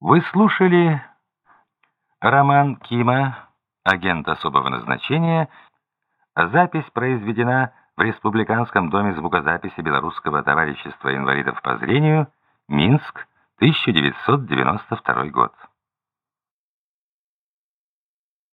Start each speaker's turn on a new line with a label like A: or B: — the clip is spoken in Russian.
A: Вы слушали роман Кима «Агент особого назначения». Запись произведена в Республиканском доме звукозаписи Белорусского товарищества инвалидов по зрению, Минск, 1992 год.